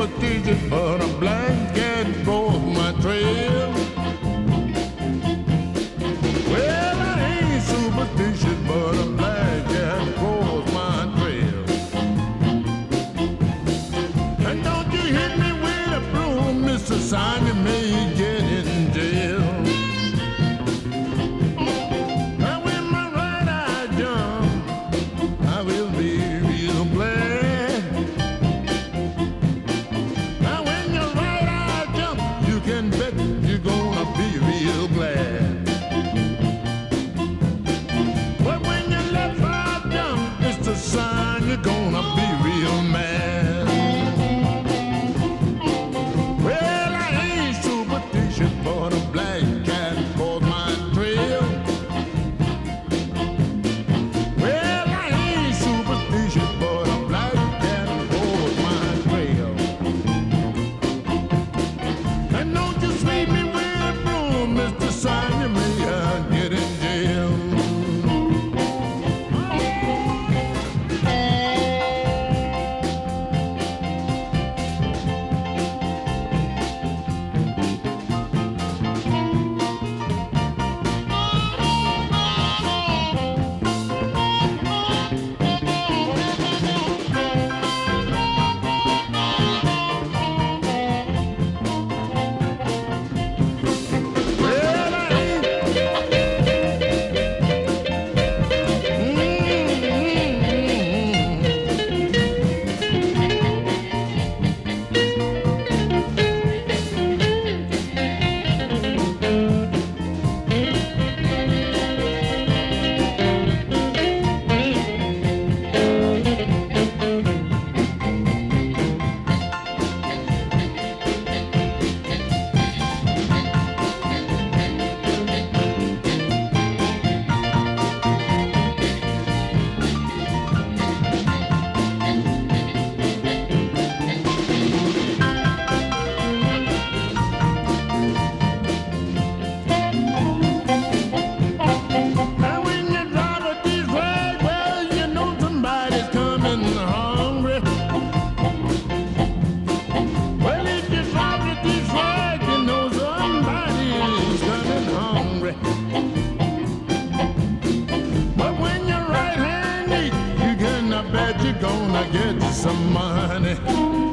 But I'm put a blanket? Gonna get some money.